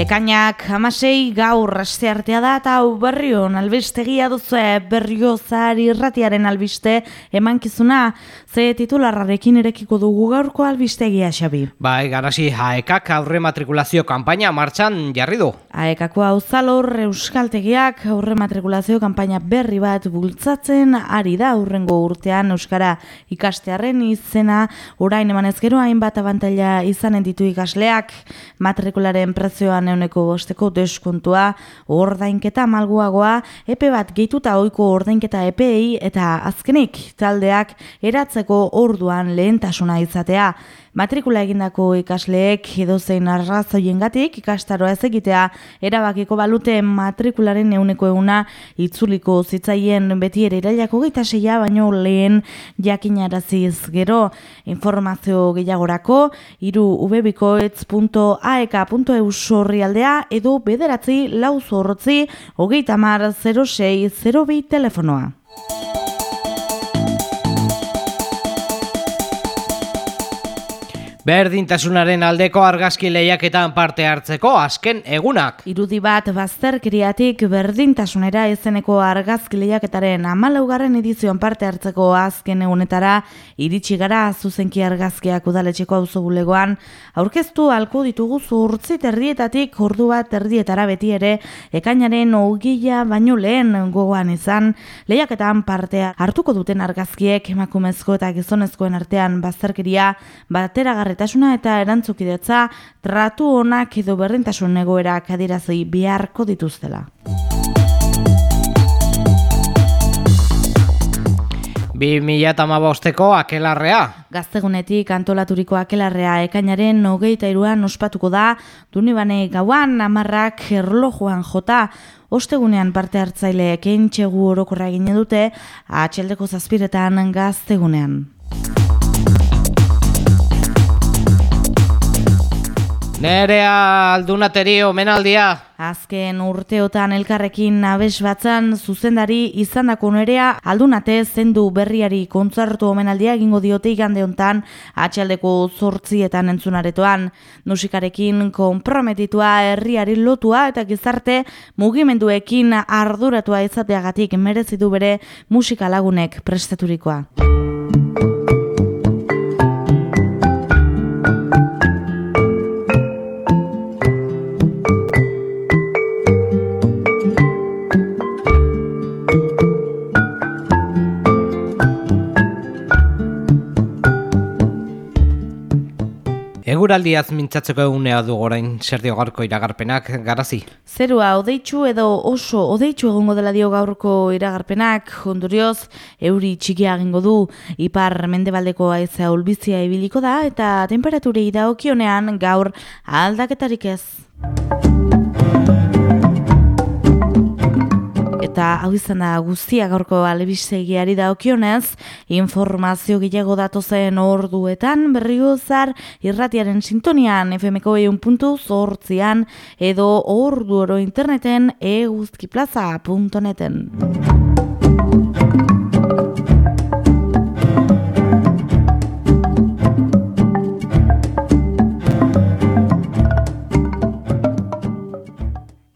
Ekainak hamasei gaur aste artea da eta hau berrion albistegia duzu berrio zari irratiaren albiste emankizuna ze titularrarekin erekiko dugu gaurko albistegia xabi. Bai, garasi haekak aurre matrikulazio kanpaina martxan jarri du. Haekako hau zalor euskaltegiak aurre matrikulazio kanpaina berri bat bultzatzen ari da aurrengo urtean euskara ikastearen izena orain emanez gero hainbat abantaila izanen ditu ikasleak matrikularen prezioa neuneko bosteko deskontua, ordainketa malguagoa, epe bat gehituta oiko ordainketa epei eta azkenik taldeak eratzeko orduan lehentasuna izatea. Matrikula egindako ikasleek edo zein arrazoien gatik ikastaroa ez egitea erabakiko balute matrikularen euneko euna itzuliko zitzaien beti ere irailako gita seia baino lehen jakinaraziz gero informazio gehiagorako iru ubebikoetz.aek.eu sorri aldea edo bederatzi lau zorrotzi hogeita mar 06 02 telefonoa. Berdintasunaren aldeko argazki lehiaketan parte hartzeko azken egunak. Irudi bat bazterkriatik berdintasunera izeneko argazki lehiaketaren amalaugarren edizioan parte hartzeko azken egunetara iritsi gara zuzenki argazkiak udaletxeko auzo bulegoan aurkeztu alko ditugu zurtzi terdietatik ordu bat terdietara beti ere ekainaren ogila baino lehen gogoan izan lehiaketan parte hartuko duten argazkiek emakumezko eta gizonezkoen artean bazterkeria batera elkarretasuna eta erantzukidetza tratu onak edo berdintasun egoerak adierazi beharko dituztela. Bi mila tamabosteko akelarrea. Gaztegunetik antolaturiko akelarrea ekainaren nogeita iruan ospatuko da, dunibane gauan amarrak erlojuan jota, ostegunean parte hartzaileek entxegu orokorra gine dute, atxeldeko zazpiretan gaztegunean. Nerea aldunateri omenaldia. Azken urteotan elkarrekin nabes batzan zuzendari izandako nerea aldunate zendu berriari kontzertu omenaldia egingo diote igande hontan atxaldeko zortzietan entzunaretoan. Musikarekin konprometitua herriari lotua eta gizarte mugimenduekin arduratua izateagatik merezidu bere musika lagunek prestaturikoa. Eguraldiaz mintzatzeko egunea du orain zer dio gaurko iragarpenak garazi. Zerua odeitzu edo oso odeitzu egongo dela dio gaurko iragarpenak ondorioz euri txikia egingo du ipar mendebaldeko aizea ulbizia ibiliko da eta temperaturei da okionean gaur aldaketarik ez. Eta hau izan da guztia gaurko alebistegiari da okionez, informazio gehiago datozen orduetan berriozar irratiaren sintonian FMko eun puntu zortzian edo ordu oro interneten eguzkiplaza.neten.